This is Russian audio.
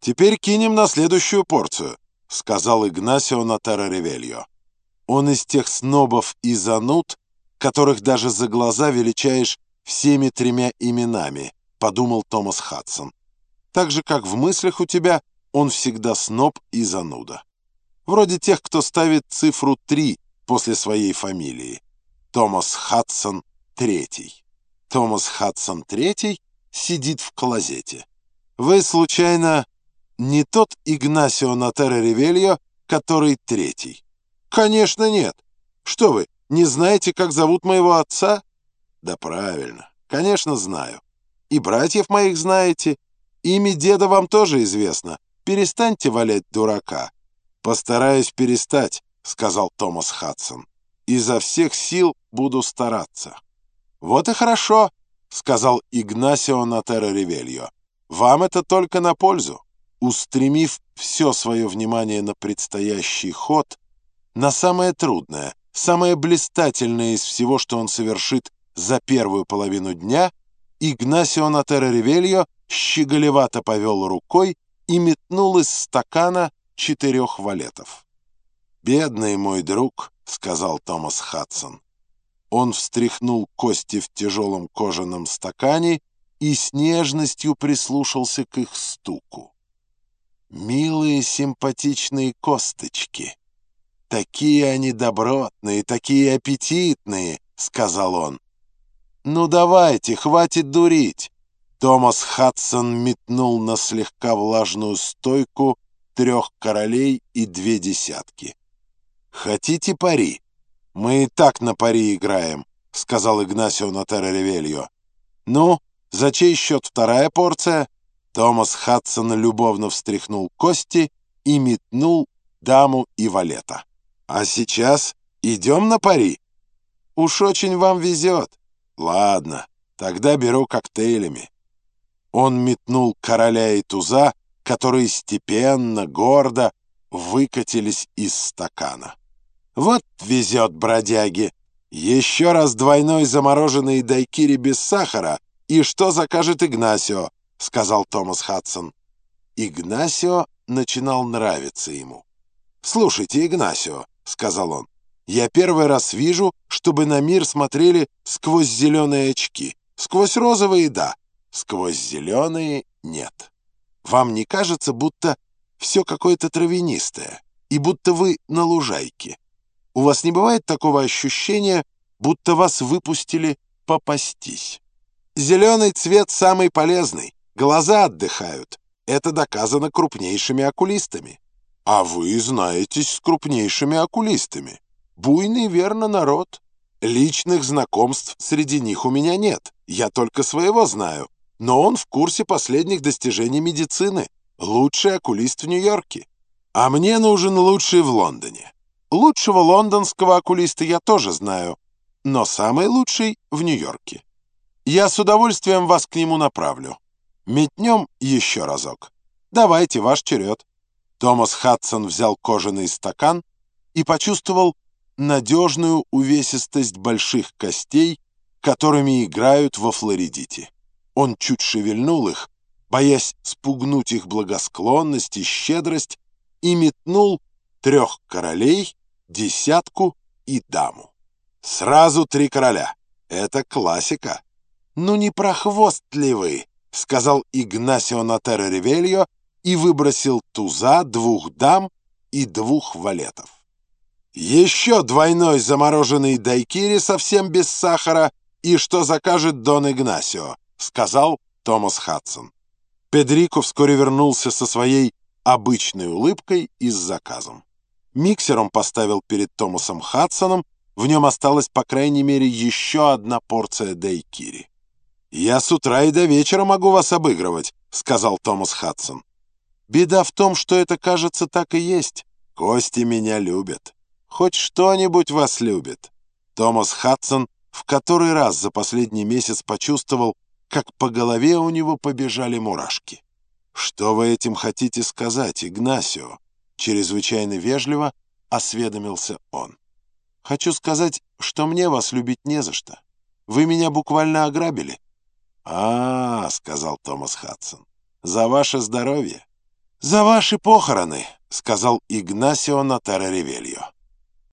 «Теперь кинем на следующую порцию», — сказал Игнасио Натера Ревельо. Он из тех снобов и зануд, которых даже за глаза величаешь всеми тремя именами, подумал Томас Хадсон. Так же, как в мыслях у тебя, он всегда сноб и зануда. Вроде тех, кто ставит цифру 3 после своей фамилии. Томас Хадсон Третий. Томас Хадсон Третий сидит в клозете. Вы, случайно, не тот Игнасио Натера Ревельо, который третий? Конечно, нет. Что вы, не знаете, как зовут моего отца? Да правильно. Конечно, знаю. И братьев моих знаете. Имя деда вам тоже известно. Перестаньте валять дурака. Постараюсь перестать, сказал Томас Хадсон. Изо всех сил буду стараться. Вот и хорошо, сказал Игнасио Натера Ревельо. Вам это только на пользу. Устремив все свое внимание на предстоящий ход, на самое трудное, самое блистательное из всего, что он совершит за первую половину дня, Игнасио Натера Ревельо щеголевато повел рукой и метнул из стакана четырех валетов. «Бедный мой друг», — сказал Томас Хадсон. Он встряхнул кости в тяжелом кожаном стакане и с нежностью прислушался к их стуку. Милые симпатичные косточки. Такие они добротные, такие аппетитные, сказал он. Ну давайте, хватит дурить. Томас Хадсон метнул на слегка влажную стойку трех королей и две десятки. «Хотите пари? Мы и так на пари играем», — сказал Игнасио Натера Ревельо. «Ну, за чей счет вторая порция?» Томас Хадсон любовно встряхнул кости и метнул даму и валета. «А сейчас идем на пари?» «Уж очень вам везет». «Ладно, тогда беру коктейлями». Он метнул короля и туза, которые степенно, гордо выкатились из стакана. «Вот везет бродяги! Еще раз двойной замороженный дайкири без сахара, и что закажет Игнасио?» — сказал Томас Хадсон. Игнасио начинал нравиться ему. «Слушайте, Игнасио», — сказал он, — «я первый раз вижу, чтобы на мир смотрели сквозь зеленые очки. Сквозь розовые — да, сквозь зеленые — нет. Вам не кажется, будто все какое-то травянистое, и будто вы на лужайке? У вас не бывает такого ощущения, будто вас выпустили попастись? Зеленый цвет самый полезный. Глаза отдыхают. Это доказано крупнейшими окулистами. А вы знаетесь с крупнейшими окулистами. Буйный, верно, народ. Личных знакомств среди них у меня нет. Я только своего знаю. Но он в курсе последних достижений медицины. Лучший окулист в Нью-Йорке. А мне нужен лучший в Лондоне. Лучшего лондонского окулиста я тоже знаю. Но самый лучший в Нью-Йорке. Я с удовольствием вас к нему направлю. Метнем еще разок. Давайте, ваш черед». Томас Хадсон взял кожаный стакан и почувствовал надежную увесистость больших костей, которыми играют во Флоридите. Он чуть шевельнул их, боясь спугнуть их благосклонность и щедрость, и метнул трех королей, десятку и даму. Сразу три короля. Это классика. Ну не прохвостливый. — сказал Игнасио Натера Ревельо и выбросил туза, двух дам и двух валетов. «Еще двойной замороженный дайкири совсем без сахара, и что закажет Дон Игнасио», — сказал Томас Хадсон. Педрико вскоре вернулся со своей обычной улыбкой и с заказом. Миксер он поставил перед Томасом Хадсоном, в нем осталась, по крайней мере, еще одна порция дайкири. «Я с утра и до вечера могу вас обыгрывать», — сказал Томас Хадсон. «Беда в том, что это, кажется, так и есть. Кости меня любят. Хоть что-нибудь вас любит». Томас Хадсон в который раз за последний месяц почувствовал, как по голове у него побежали мурашки. «Что вы этим хотите сказать, Игнасио?» Чрезвычайно вежливо осведомился он. «Хочу сказать, что мне вас любить не за что. Вы меня буквально ограбили». «А, — сказал Томас Хадсон, — за ваше здоровье. «За ваши похороны», — сказал Игнасио Натара Ревельо.